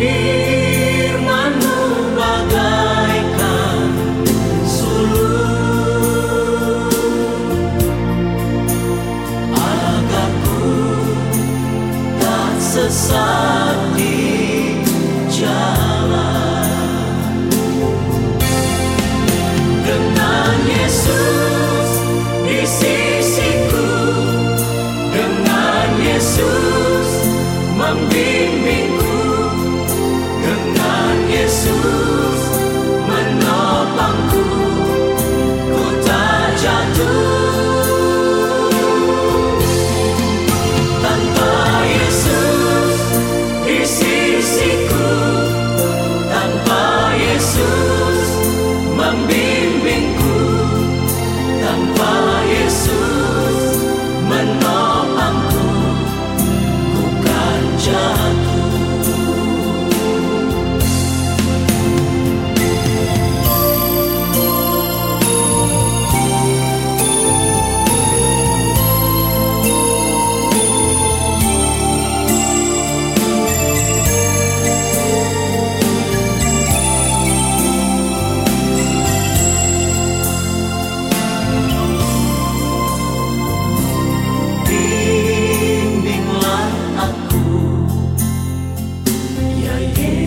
feet.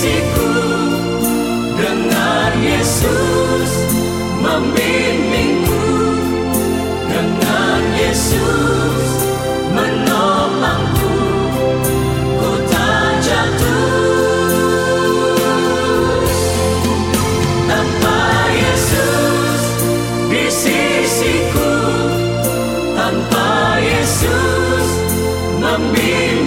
sisiku dengan Yesus membimbingku. Dengan Yesus menolongku. Ku tak jatuh. Tanpa Yesus di sisiku? Tanpa Yesus membimbingku.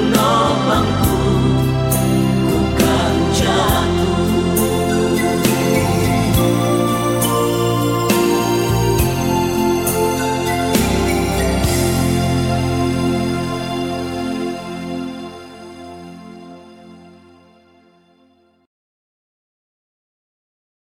Nó